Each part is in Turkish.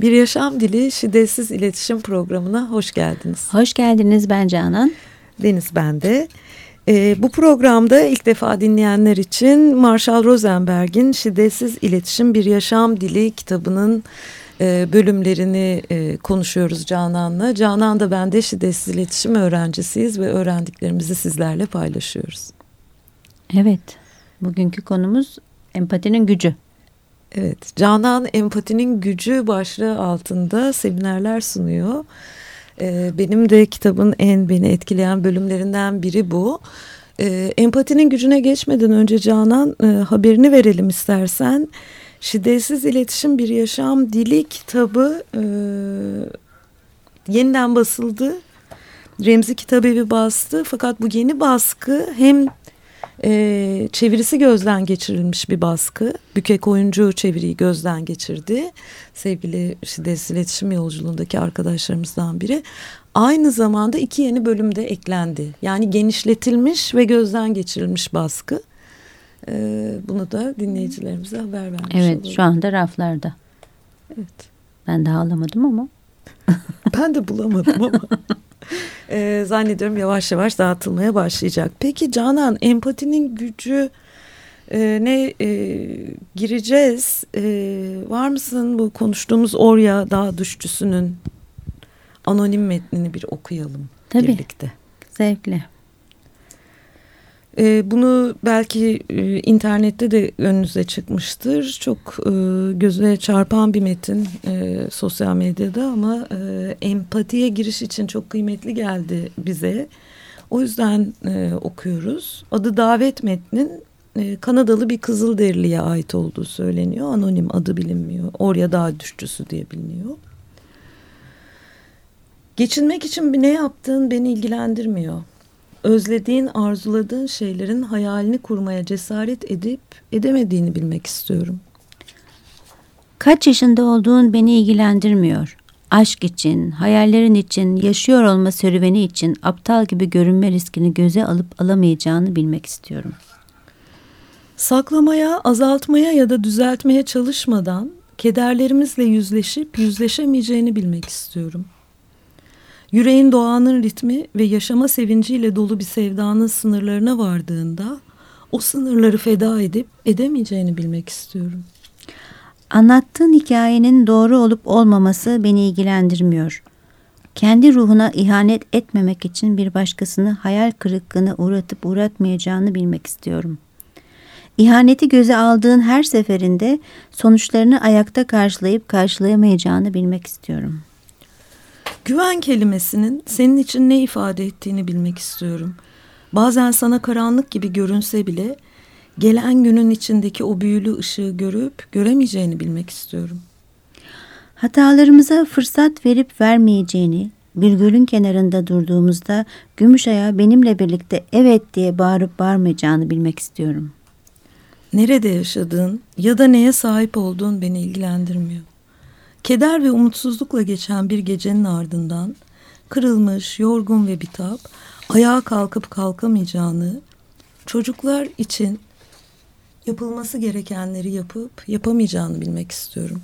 Bir Yaşam Dili Şiddetsiz İletişim Programı'na hoş geldiniz. Hoş geldiniz ben Canan. Deniz bende. Ee, bu programda ilk defa dinleyenler için Marshall Rosenberg'in Şiddetsiz İletişim Bir Yaşam Dili kitabının e, bölümlerini e, konuşuyoruz Canan'la. Canan da ben de şiddetsiz iletişim öğrencisiyiz ve öğrendiklerimizi sizlerle paylaşıyoruz. Evet, bugünkü konumuz empatinin gücü. Evet, Canan empatinin gücü başlığı altında seminerler sunuyor. Ee, benim de kitabın en beni etkileyen bölümlerinden biri bu. Ee, empatinin gücüne geçmeden önce Canan e, haberini verelim istersen. Şiddetsiz İletişim Bir Yaşam Dili kitabı e, yeniden basıldı. Remzi Kitabevi bastı fakat bu yeni baskı hem e, çevirisi gözden geçirilmiş bir baskı. Bükek oyuncu çeviriyi gözden geçirdi. Sevgili şiddetsiz iletişim yolculuğundaki arkadaşlarımızdan biri. Aynı zamanda iki yeni bölüm de eklendi. Yani genişletilmiş ve gözden geçirilmiş baskı. E, bunu da dinleyicilerimize haber vermiş Evet olalım. şu anda raflarda. Evet. Ben daha alamadım ama. Ben de bulamadım ama. Ee, zannediyorum yavaş yavaş dağıtılmaya başlayacak. Peki Canan empatinin gücü e, ne e, gireceğiz? E, var mısın bu konuştuğumuz Orya Dağ Düşçüsü'nün anonim metnini bir okuyalım Tabii. birlikte. Zevkle. E, bunu belki e, internette de önünüze çıkmıştır. Çok e, göze çarpan bir metin e, sosyal medyada ama empatiye giriş için çok kıymetli geldi bize. O yüzden okuyoruz. Adı davet metnin Kanadalı bir Kızılderili'ye ait olduğu söyleniyor. Anonim adı bilinmiyor. Orya Dağ Düşçüsü diye biliniyor. Geçinmek için ne yaptığın beni ilgilendirmiyor özlediğin, arzuladığın şeylerin hayalini kurmaya cesaret edip edemediğini bilmek istiyorum. Kaç yaşında olduğun beni ilgilendirmiyor. Aşk için, hayallerin için, yaşıyor olma serüveni için aptal gibi görünme riskini göze alıp alamayacağını bilmek istiyorum. Saklamaya, azaltmaya ya da düzeltmeye çalışmadan kederlerimizle yüzleşip yüzleşemeyeceğini bilmek istiyorum. Yüreğin doğanın ritmi ve yaşama sevinciyle dolu bir sevdanın sınırlarına vardığında o sınırları feda edip edemeyeceğini bilmek istiyorum. Anlattığın hikayenin doğru olup olmaması beni ilgilendirmiyor. Kendi ruhuna ihanet etmemek için bir başkasını hayal kırıklığına uğratıp uğratmayacağını bilmek istiyorum. İhaneti göze aldığın her seferinde sonuçlarını ayakta karşılayıp karşılayamayacağını bilmek istiyorum.'' Güven kelimesinin senin için ne ifade ettiğini bilmek istiyorum. Bazen sana karanlık gibi görünse bile gelen günün içindeki o büyülü ışığı görüp göremeyeceğini bilmek istiyorum. Hatalarımıza fırsat verip vermeyeceğini, bir gölün kenarında durduğumuzda Gümüşay'a benimle birlikte evet diye bağırıp bağırmayacağını bilmek istiyorum. Nerede yaşadığın ya da neye sahip olduğun beni ilgilendirmiyor. Keder ve umutsuzlukla geçen bir gecenin ardından kırılmış, yorgun ve bitap, ayağa kalkıp kalkamayacağını, çocuklar için yapılması gerekenleri yapıp yapamayacağını bilmek istiyorum.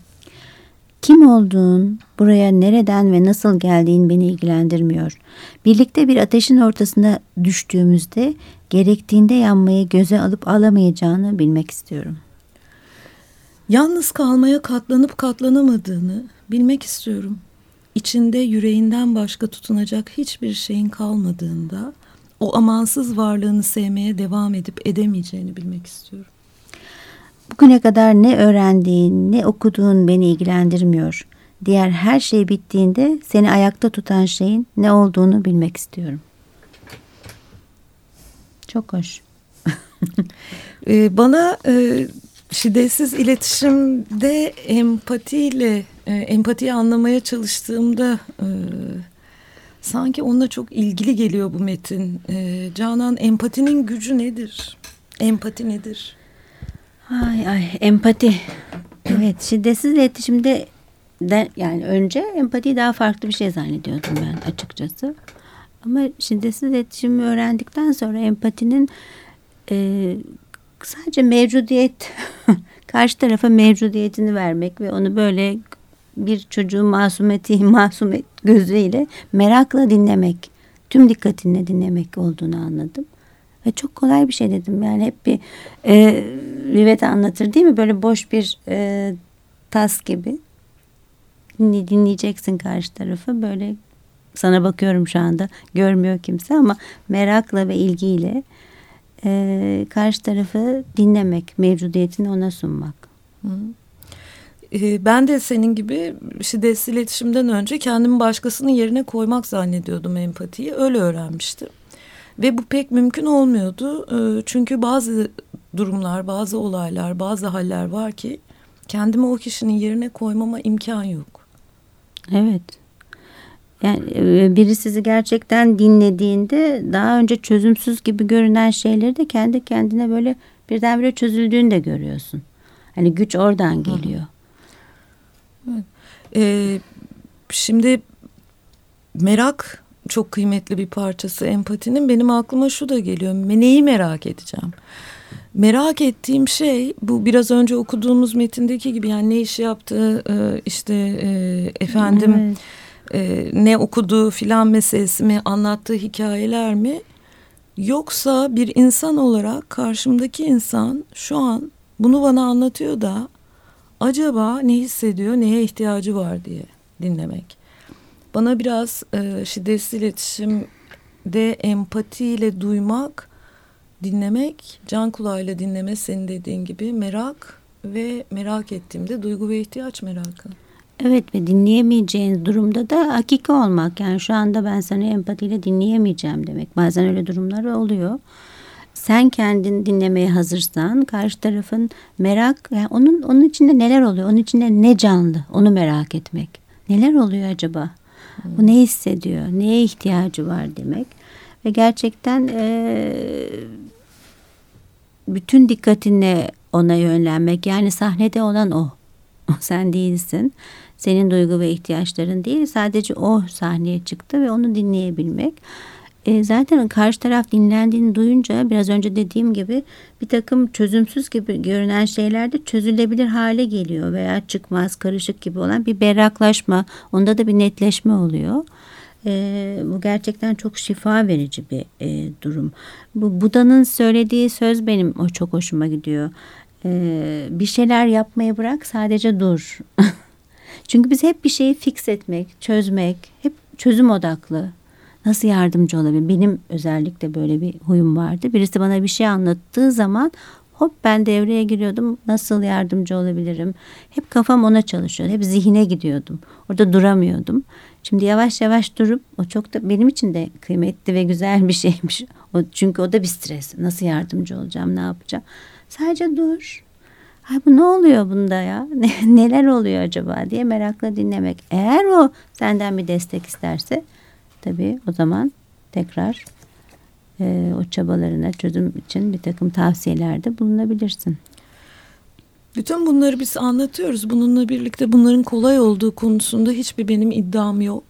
Kim olduğun, buraya nereden ve nasıl geldiğin beni ilgilendirmiyor. Birlikte bir ateşin ortasına düştüğümüzde gerektiğinde yanmayı göze alıp alamayacağını bilmek istiyorum. Yalnız kalmaya katlanıp katlanamadığını bilmek istiyorum. İçinde yüreğinden başka tutunacak hiçbir şeyin kalmadığında o amansız varlığını sevmeye devam edip edemeyeceğini bilmek istiyorum. Bugüne kadar ne öğrendiğin, ne okuduğun beni ilgilendirmiyor. Diğer her şey bittiğinde seni ayakta tutan şeyin ne olduğunu bilmek istiyorum. Çok hoş. ee, bana e, şiddetsiz iletişimde empatiyle e, empatiyi anlamaya çalıştığımda e, sanki onunla çok ilgili geliyor bu metin. E, Canan empatinin gücü nedir? Empati nedir? Ay ay empati. Evet şiddetsiz iletişimde de, yani önce empatiyi daha farklı bir şey zannediyordum ben açıkçası. Ama şiddetsiz iletişimi öğrendikten sonra empatinin e, sadece mevcudiyet karşı tarafa mevcudiyetini vermek ve onu böyle bir çocuğun masumeti, masumet gözüyle merakla dinlemek, tüm dikkatinle dinlemek olduğunu anladım. Ve çok kolay bir şey dedim. Yani hep bir e, Rivet anlatır değil mi? Böyle boş bir e, tas gibi. Dinleyeceksin karşı tarafı. Böyle sana bakıyorum şu anda. Görmüyor kimse ama merakla ve ilgiyle e, karşı tarafı dinlemek, mevcudiyetini ona sunmak. Hı. E, ben de senin gibi şiddetsiz iletişimden önce kendimi başkasının yerine koymak zannediyordum empatiyi. Öyle öğrenmiştim. Ve bu pek mümkün olmuyordu. E, çünkü bazı durumlar, bazı olaylar, bazı haller var ki kendimi o kişinin yerine koymama imkan yok. Evet. Yani e, biri sizi gerçekten dinlediğinde daha önce çözümsüz gibi görünen şeyleri de kendi kendine böyle birdenbire çözüldüğünü de görüyorsun. Hani güç oradan geliyor. Evet. Ee, şimdi merak çok kıymetli bir parçası empatinin. Benim aklıma şu da geliyor. Neyi merak edeceğim? Merak ettiğim şey bu biraz önce okuduğumuz metindeki gibi yani ne iş yaptığı e, işte e, efendim evet e, ne okuduğu filan meselesi mi anlattığı hikayeler mi yoksa bir insan olarak karşımdaki insan şu an bunu bana anlatıyor da acaba ne hissediyor neye ihtiyacı var diye dinlemek. Bana biraz e, şiddetsiz iletişimde empatiyle duymak, dinlemek, can kulağıyla dinleme senin dediğin gibi merak ve merak ettiğimde duygu ve ihtiyaç merakı. Evet ve dinleyemeyeceğiniz durumda da hakiki olmak. Yani şu anda ben seni empatiyle dinleyemeyeceğim demek. Bazen öyle durumlar oluyor. Sen kendin dinlemeye hazırsan karşı tarafın merak yani onun onun içinde neler oluyor? Onun içinde ne canlı? Onu merak etmek. Neler oluyor acaba? Bu ne hissediyor? Neye ihtiyacı var demek. Ve gerçekten e, bütün dikkatinle ona yönlenmek. Yani sahnede olan o. Sen değilsin senin duygu ve ihtiyaçların değil sadece o sahneye çıktı ve onu dinleyebilmek. E, zaten karşı taraf dinlendiğini duyunca biraz önce dediğim gibi bir takım çözümsüz gibi görünen şeyler de çözülebilir hale geliyor veya çıkmaz karışık gibi olan bir berraklaşma onda da bir netleşme oluyor. E, bu gerçekten çok şifa verici bir e, durum. Bu Buda'nın söylediği söz benim o çok hoşuma gidiyor. E, bir şeyler yapmayı bırak sadece dur. Çünkü biz hep bir şeyi fix etmek, çözmek, hep çözüm odaklı. Nasıl yardımcı olabilir? Benim özellikle böyle bir huyum vardı. Birisi bana bir şey anlattığı zaman hop ben devreye giriyordum. Nasıl yardımcı olabilirim? Hep kafam ona çalışıyordu. Hep zihine gidiyordum. Orada duramıyordum. Şimdi yavaş yavaş durup o çok da benim için de kıymetli ve güzel bir şeymiş. O, çünkü o da bir stres. Nasıl yardımcı olacağım, ne yapacağım? Sadece dur. Ay bu ne oluyor bunda ya? neler oluyor acaba diye merakla dinlemek. Eğer o senden bir destek isterse tabii o zaman tekrar e, o çabalarına çözüm için bir takım tavsiyelerde bulunabilirsin. Bütün bunları biz anlatıyoruz. Bununla birlikte bunların kolay olduğu konusunda hiçbir benim iddiam yok.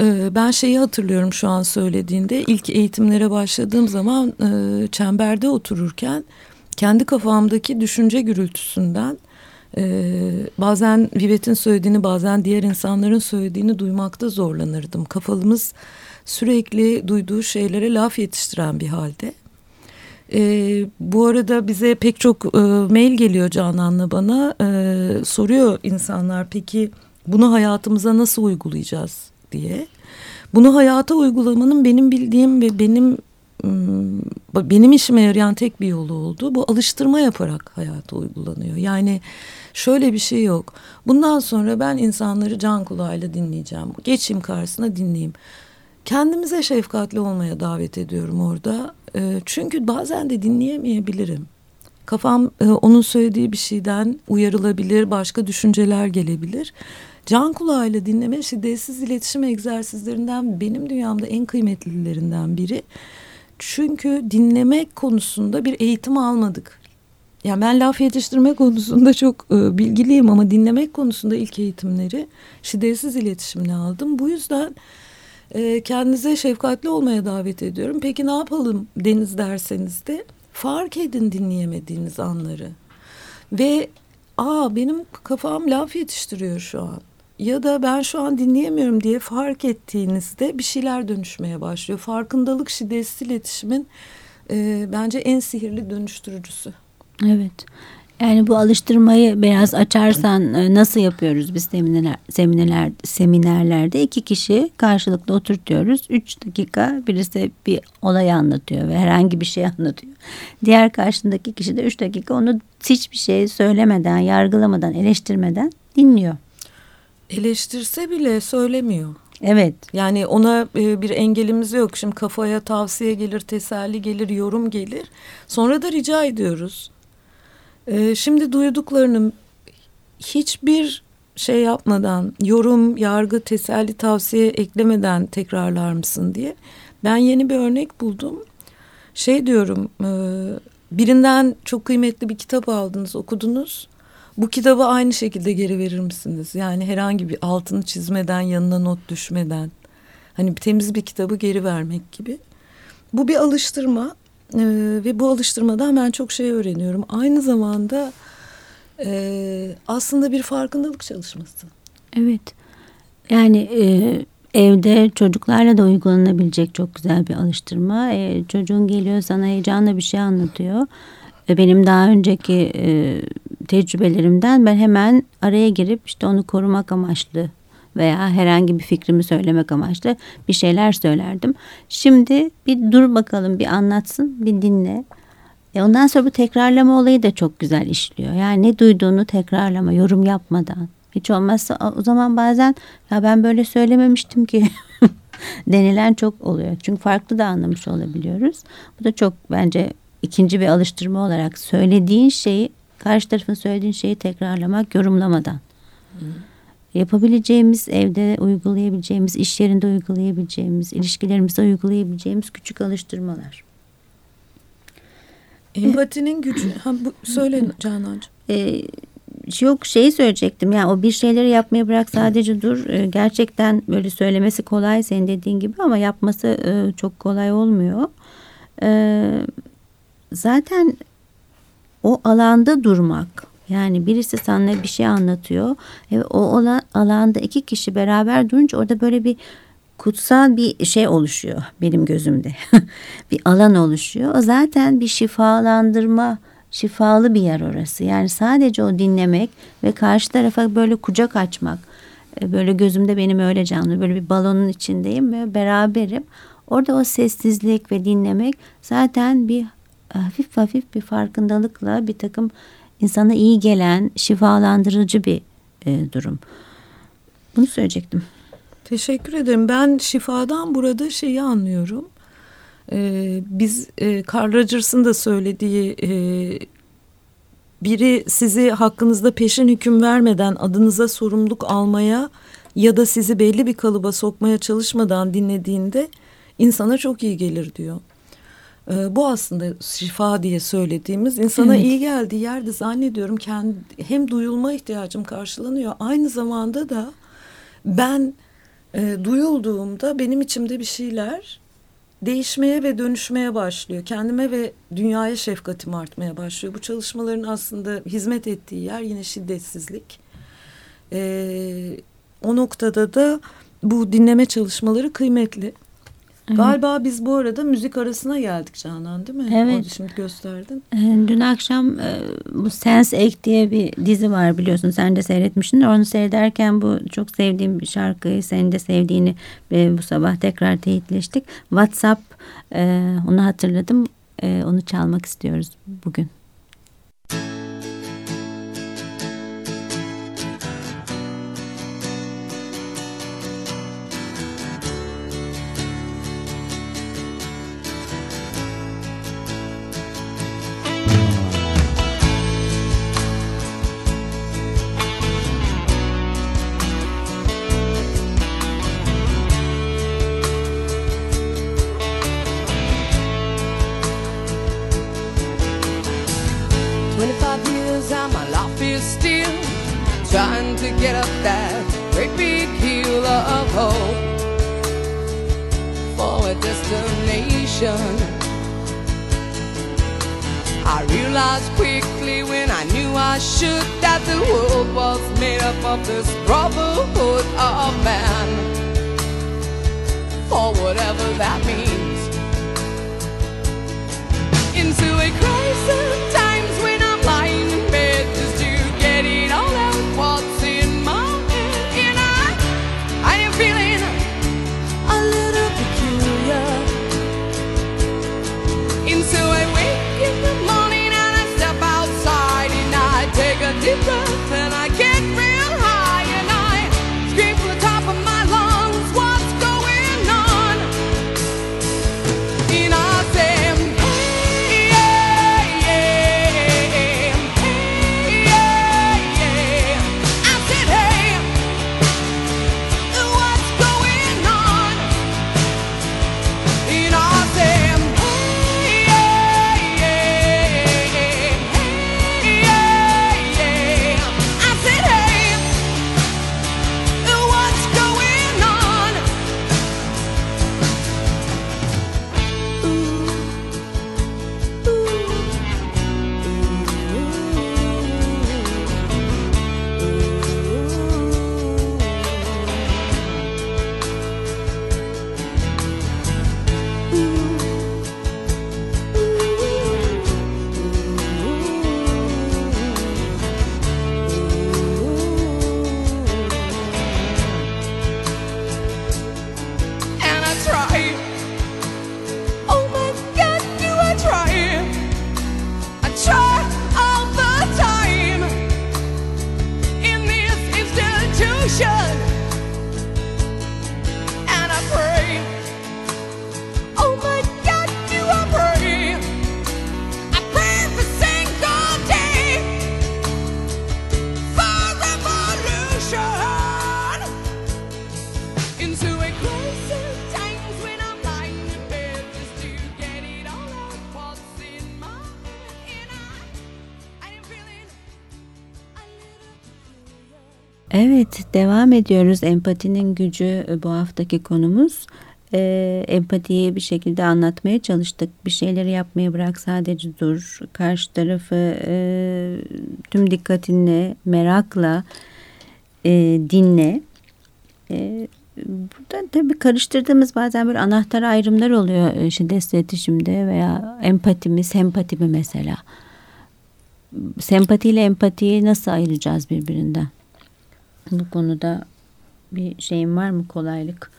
Ee, ben şeyi hatırlıyorum şu an söylediğinde ilk eğitimlere başladığım zaman e, çemberde otururken kendi kafamdaki düşünce gürültüsünden e, bazen Vivet'in söylediğini bazen diğer insanların söylediğini duymakta zorlanırdım. Kafalımız sürekli duyduğu şeylere laf yetiştiren bir halde. E, bu arada bize pek çok e, mail geliyor Canan'la bana e, soruyor insanlar peki bunu hayatımıza nasıl uygulayacağız diye. Bunu hayata uygulamanın benim bildiğim ve benim benim işime yarayan tek bir yolu oldu. Bu alıştırma yaparak hayata uygulanıyor. Yani şöyle bir şey yok. Bundan sonra ben insanları can kulağıyla dinleyeceğim. Geçeyim karşısına dinleyeyim. Kendimize şefkatli olmaya davet ediyorum orada. Ee, çünkü bazen de dinleyemeyebilirim. Kafam e, onun söylediği bir şeyden uyarılabilir, başka düşünceler gelebilir. Can kulağıyla dinleme şiddetsiz iletişim egzersizlerinden benim dünyamda en kıymetlilerinden biri. Çünkü dinlemek konusunda bir eğitim almadık. Yani ben laf yetiştirme konusunda çok e, bilgiliyim ama dinlemek konusunda ilk eğitimleri şiddetsiz iletişimle aldım. Bu yüzden e, kendinize şefkatli olmaya davet ediyorum. Peki ne yapalım Deniz derseniz de fark edin dinleyemediğiniz anları. Ve aa benim kafam laf yetiştiriyor şu an. Ya da ben şu an dinleyemiyorum diye fark ettiğinizde bir şeyler dönüşmeye başlıyor. Farkındalık şiddetsiz iletişimin e, bence en sihirli dönüştürücüsü. Evet. Yani bu alıştırmayı biraz açarsan e, nasıl yapıyoruz biz seminerler, seminerler seminerlerde iki kişi karşılıklı oturtuyoruz. Üç dakika birisi bir olay anlatıyor ve herhangi bir şey anlatıyor. Diğer karşındaki kişi de üç dakika onu hiçbir şey söylemeden, yargılamadan, eleştirmeden dinliyor. Eleştirse bile söylemiyor. Evet. Yani ona e, bir engelimiz yok. Şimdi kafaya tavsiye gelir, teselli gelir, yorum gelir. Sonra da rica ediyoruz. E, şimdi duyduklarını hiçbir şey yapmadan, yorum, yargı, teselli, tavsiye eklemeden tekrarlar mısın diye. Ben yeni bir örnek buldum. Şey diyorum, e, birinden çok kıymetli bir kitap aldınız, okudunuz. Bu kitabı aynı şekilde geri verir misiniz? Yani herhangi bir altını çizmeden, yanına not düşmeden. Hani temiz bir kitabı geri vermek gibi. Bu bir alıştırma ee, ve bu alıştırmadan ben çok şey öğreniyorum. Aynı zamanda e, aslında bir farkındalık çalışması. Evet. Yani e, evde çocuklarla da uygulanabilecek çok güzel bir alıştırma. E, çocuğun geliyor sana heyecanla bir şey anlatıyor. E, benim daha önceki e, tecrübelerimden ben hemen araya girip işte onu korumak amaçlı veya herhangi bir fikrimi söylemek amaçlı bir şeyler söylerdim. Şimdi bir dur bakalım bir anlatsın bir dinle. E ondan sonra bu tekrarlama olayı da çok güzel işliyor. Yani ne duyduğunu tekrarlama yorum yapmadan. Hiç olmazsa o zaman bazen ya ben böyle söylememiştim ki denilen çok oluyor. Çünkü farklı da anlamış olabiliyoruz. Bu da çok bence ikinci bir alıştırma olarak söylediğin şeyi karşı tarafın söylediğin şeyi tekrarlamak yorumlamadan. Hı. Yapabileceğimiz evde uygulayabileceğimiz, iş yerinde uygulayabileceğimiz, ilişkilerimizde uygulayabileceğimiz küçük alıştırmalar. Empatinin gücü. Ha, bu, söyle Canancığım. Ee, yok şeyi söyleyecektim. Yani o bir şeyleri yapmaya bırak sadece dur. Ee, gerçekten böyle söylemesi kolay senin dediğin gibi ama yapması e, çok kolay olmuyor. Ee, zaten o alanda durmak yani birisi sana bir şey anlatıyor. ve o alanda iki kişi beraber durunca orada böyle bir kutsal bir şey oluşuyor benim gözümde. bir alan oluşuyor. O zaten bir şifalandırma, şifalı bir yer orası. Yani sadece o dinlemek ve karşı tarafa böyle kucak açmak. E, böyle gözümde benim öyle canlı. Böyle bir balonun içindeyim ve beraberim. Orada o sessizlik ve dinlemek zaten bir hafif hafif bir farkındalıkla bir takım insana iyi gelen, şifalandırıcı bir e, durum. Bunu söyleyecektim. Teşekkür ederim. Ben şifadan burada şeyi anlıyorum. Ee, biz e, Carl Rogers'ın da söylediği e, biri sizi hakkınızda peşin hüküm vermeden adınıza sorumluluk almaya ya da sizi belli bir kalıba sokmaya çalışmadan dinlediğinde insana çok iyi gelir diyor. Ee, bu aslında şifa diye söylediğimiz insana evet. iyi geldiği yerde zannediyorum kendi hem duyulma ihtiyacım karşılanıyor aynı zamanda da ben e, duyulduğumda benim içimde bir şeyler değişmeye ve dönüşmeye başlıyor. Kendime ve dünyaya şefkatim artmaya başlıyor. Bu çalışmaların aslında hizmet ettiği yer yine şiddetsizlik. Ee, o noktada da bu dinleme çalışmaları kıymetli. Galiba biz bu arada müzik arasına geldik Canan değil mi? Evet. Onu şimdi gösterdin. Ee, dün akşam e, bu Sense Egg diye bir dizi var biliyorsun sen de seyretmişsin. Onu seyrederken bu çok sevdiğim bir şarkıyı senin de sevdiğini e, bu sabah tekrar teyitleştik. WhatsApp e, onu hatırladım. Onu çalmak istiyoruz bugün. This brotherhood of man. For whatever that means. Into a crisis devam ediyoruz empatinin gücü e, bu haftaki konumuz. Ee, empatiyi bir şekilde anlatmaya çalıştık. Bir şeyleri yapmaya bırak sadece dur. Karşı tarafı e, tüm dikkatinle, merakla e, dinle. E, burada tabii karıştırdığımız bazen böyle anahtar ayrımlar oluyor e, şiddet iletişimde veya empati mi, sempati mi mesela. Sempatiyle empatiyi nasıl ayıracağız birbirinden? Bu konuda bir şeyin var mı kolaylık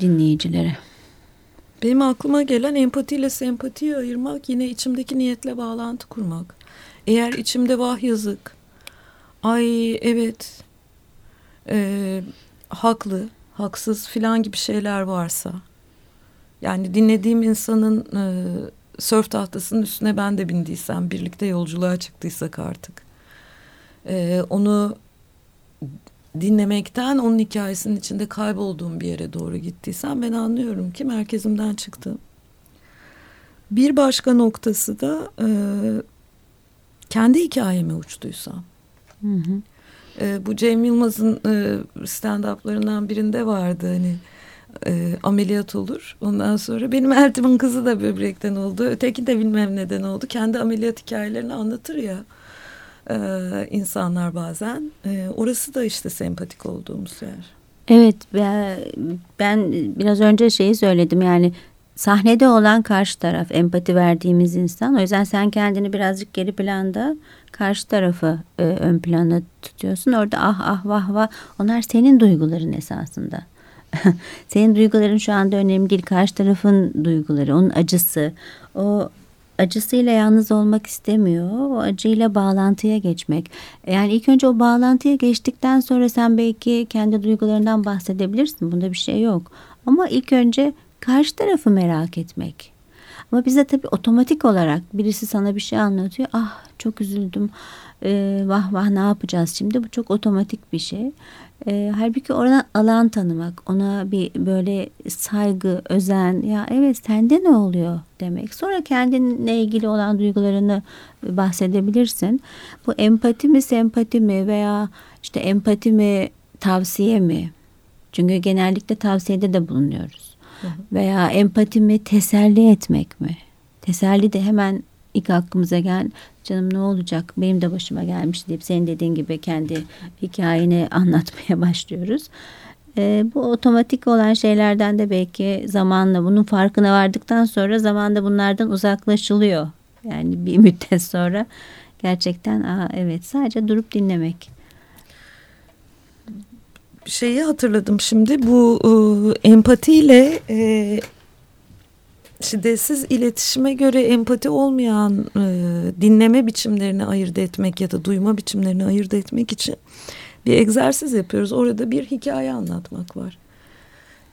dinleyicilere? Benim aklıma gelen empatiyle sempatiyi ayırmak yine içimdeki niyetle bağlantı kurmak. Eğer içimde vah yazık, ay evet e, haklı, haksız filan gibi şeyler varsa yani dinlediğim insanın e, sörf tahtasının üstüne ben de bindiysem birlikte yolculuğa çıktıysak artık e, onu dinlemekten onun hikayesinin içinde kaybolduğum bir yere doğru gittiysem ben anlıyorum ki merkezimden çıktım. Bir başka noktası da e, kendi hikayeme uçtuysam. Hı hı. E, bu Cem Yılmaz'ın e, stand-up'larından birinde vardı hani e, ameliyat olur. Ondan sonra benim eltimin kızı da böbrekten oldu. Öteki de bilmem neden oldu. Kendi ameliyat hikayelerini anlatır ya e, insanlar bazen. E, orası da işte sempatik olduğumuz yer. Evet ben, biraz önce şeyi söyledim yani sahnede olan karşı taraf empati verdiğimiz insan. O yüzden sen kendini birazcık geri planda karşı tarafı e, ön plana tutuyorsun. Orada ah ah vah vah onlar senin duyguların esasında. senin duyguların şu anda önemli değil. Karşı tarafın duyguları, onun acısı. O acısıyla yalnız olmak istemiyor. O acıyla bağlantıya geçmek. Yani ilk önce o bağlantıya geçtikten sonra sen belki kendi duygularından bahsedebilirsin. Bunda bir şey yok. Ama ilk önce karşı tarafı merak etmek. Ama bize tabii otomatik olarak birisi sana bir şey anlatıyor. Ah çok üzüldüm. Ee, vah vah ne yapacağız şimdi? Bu çok otomatik bir şey. Ee, halbuki oradan alan tanımak, ona bir böyle saygı, özen, ya evet sende ne oluyor demek. Sonra kendinle ilgili olan duygularını bahsedebilirsin. Bu empati mi, sempati mi veya işte empati mi, tavsiye mi? Çünkü genellikle tavsiyede de bulunuyoruz. Veya empati mi, teselli etmek mi? Teselli de hemen ilk aklımıza gel canım ne olacak benim de başıma gelmiş deyip senin dediğin gibi kendi hikayeni anlatmaya başlıyoruz. Ee, bu otomatik olan şeylerden de belki zamanla bunun farkına vardıktan sonra zamanda bunlardan uzaklaşılıyor. Yani bir müddet sonra gerçekten Aa, evet sadece durup dinlemek. şeyi hatırladım şimdi bu e, empatiyle e, şiddetsiz iletişime göre empati olmayan e, dinleme biçimlerini ayırt etmek ya da duyma biçimlerini ayırt etmek için bir egzersiz yapıyoruz. Orada bir hikaye anlatmak var.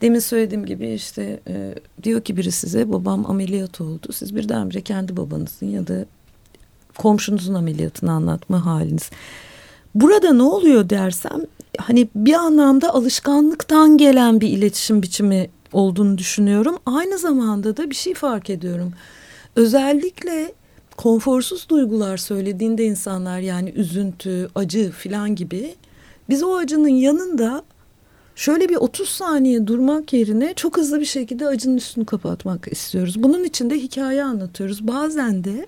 Demin söylediğim gibi işte e, diyor ki biri size babam ameliyat oldu. Siz birdenbire kendi babanızın ya da komşunuzun ameliyatını anlatma haliniz. Burada ne oluyor dersem hani bir anlamda alışkanlıktan gelen bir iletişim biçimi olduğunu düşünüyorum. Aynı zamanda da bir şey fark ediyorum. Özellikle konforsuz duygular söylediğinde insanlar yani üzüntü, acı filan gibi biz o acının yanında şöyle bir 30 saniye durmak yerine çok hızlı bir şekilde acının üstünü kapatmak istiyoruz. Bunun için de hikaye anlatıyoruz. Bazen de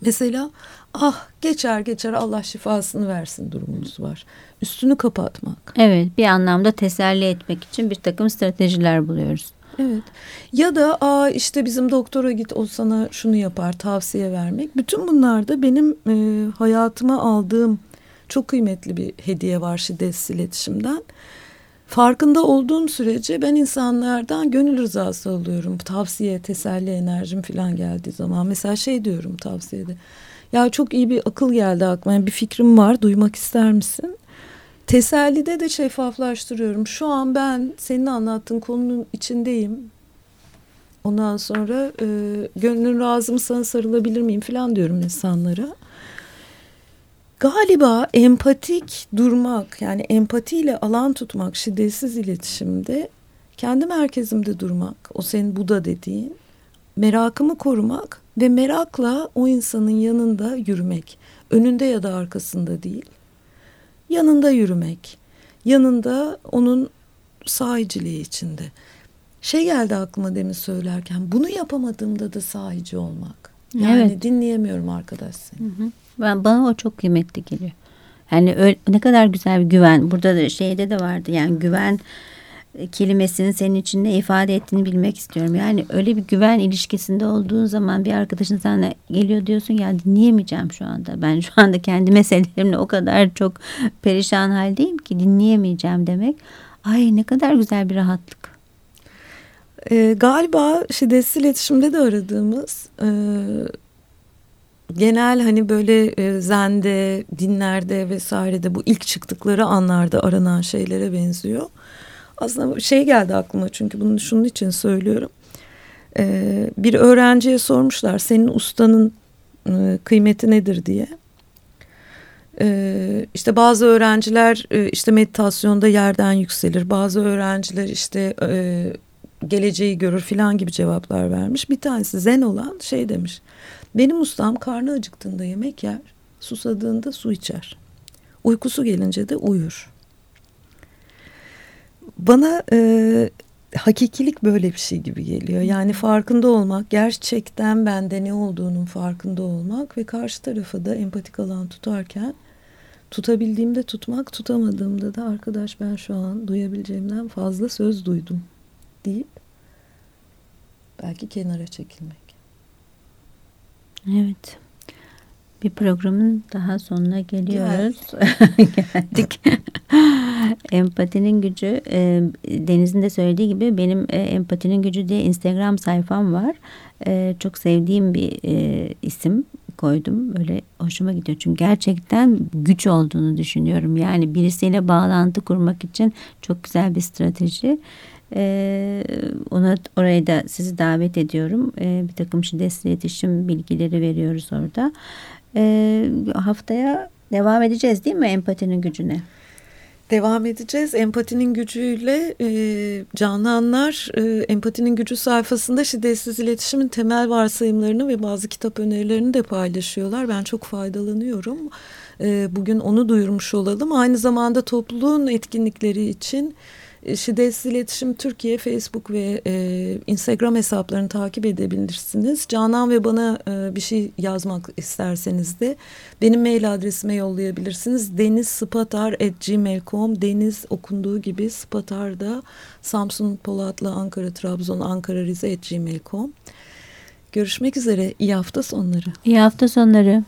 mesela ah geçer geçer Allah şifasını versin durumumuz var. Üstünü kapatmak. Evet bir anlamda teselli etmek için bir takım stratejiler buluyoruz. Evet. Ya da aa işte bizim doktora git o sana şunu yapar tavsiye vermek. Bütün bunlar da benim e, hayatıma aldığım çok kıymetli bir hediye var şiddetsiz iletişimden. Farkında olduğum sürece ben insanlardan gönül rızası alıyorum. Tavsiye, teselli enerjim falan geldiği zaman. Mesela şey diyorum tavsiyede. Ya çok iyi bir akıl geldi aklıma. Yani bir fikrim var. Duymak ister misin? Tesellide de şeffaflaştırıyorum. Şu an ben senin anlattığın konunun içindeyim. Ondan sonra e, gönlün razı mı sana sarılabilir miyim falan diyorum insanlara. Galiba empatik durmak yani empatiyle alan tutmak şiddetsiz iletişimde kendi merkezimde durmak o senin Buda dediğin merakımı korumak ve merakla o insanın yanında yürümek önünde ya da arkasında değil yanında yürümek yanında onun sahiciliği içinde şey geldi aklıma demin söylerken bunu yapamadığımda da sahici olmak yani Evet. dinleyemiyorum arkadaş seni. Ben bana o çok kıymetli geliyor. Yani öyle, ne kadar güzel bir güven. Burada da şeyde de vardı. Yani güven kelimesinin senin için ne ifade ettiğini bilmek istiyorum. Yani öyle bir güven ilişkisinde olduğun zaman bir arkadaşın sana geliyor diyorsun ya dinleyemeyeceğim şu anda. Ben şu anda kendi meselelerimle o kadar çok perişan haldeyim ki dinleyemeyeceğim demek. Ay ne kadar güzel bir rahatlık. Ee, galiba şiddetsiz iletişimde de aradığımız e, genel hani böyle e, zende, dinlerde vesairede bu ilk çıktıkları anlarda aranan şeylere benziyor. Aslında şey geldi aklıma çünkü bunu şunun için söylüyorum. Ee, bir öğrenciye sormuşlar senin ustanın e, kıymeti nedir diye. Ee, işte bazı öğrenciler e, işte meditasyonda yerden yükselir. Bazı öğrenciler işte e, geleceği görür filan gibi cevaplar vermiş. Bir tanesi zen olan şey demiş. Benim ustam karnı acıktığında yemek yer, susadığında su içer. Uykusu gelince de uyur. Bana e, hakikilik böyle bir şey gibi geliyor. Yani farkında olmak, gerçekten bende ne olduğunun farkında olmak ve karşı tarafı da empatik alan tutarken tutabildiğimde tutmak, tutamadığımda da arkadaş ben şu an duyabileceğimden fazla söz duydum deyip belki kenara çekilmek. Evet. Bir programın daha sonuna geliyoruz. Geldik. Empatinin gücü e, Deniz'in de söylediği gibi benim e, Empatinin gücü diye Instagram sayfam var. E, çok sevdiğim bir e, isim koydum. Böyle hoşuma gidiyor. Çünkü gerçekten güç olduğunu düşünüyorum. Yani birisiyle bağlantı kurmak için çok güzel bir strateji. Ee, ona oraya da sizi davet ediyorum. Ee, bir takım şiddetsiz iletişim bilgileri veriyoruz orada. Ee, haftaya devam edeceğiz değil mi empatinin gücüne? Devam edeceğiz. Empatinin gücüyle e, Cananlar e, Empatinin Gücü sayfasında şiddetsiz iletişimin temel varsayımlarını ve bazı kitap önerilerini de paylaşıyorlar. Ben çok faydalanıyorum. E, bugün onu duyurmuş olalım. Aynı zamanda topluluğun etkinlikleri için E, Şiddetsiz İletişim Türkiye Facebook ve e, Instagram hesaplarını takip edebilirsiniz. Canan ve bana e, bir şey yazmak isterseniz de benim mail adresime yollayabilirsiniz. denizspatar.gmail.com Deniz okunduğu gibi Spatar da Samsun, Polatlı, Ankara, Trabzon, Ankara, Rize gmail.com Görüşmek üzere. İyi hafta sonları. İyi hafta sonları.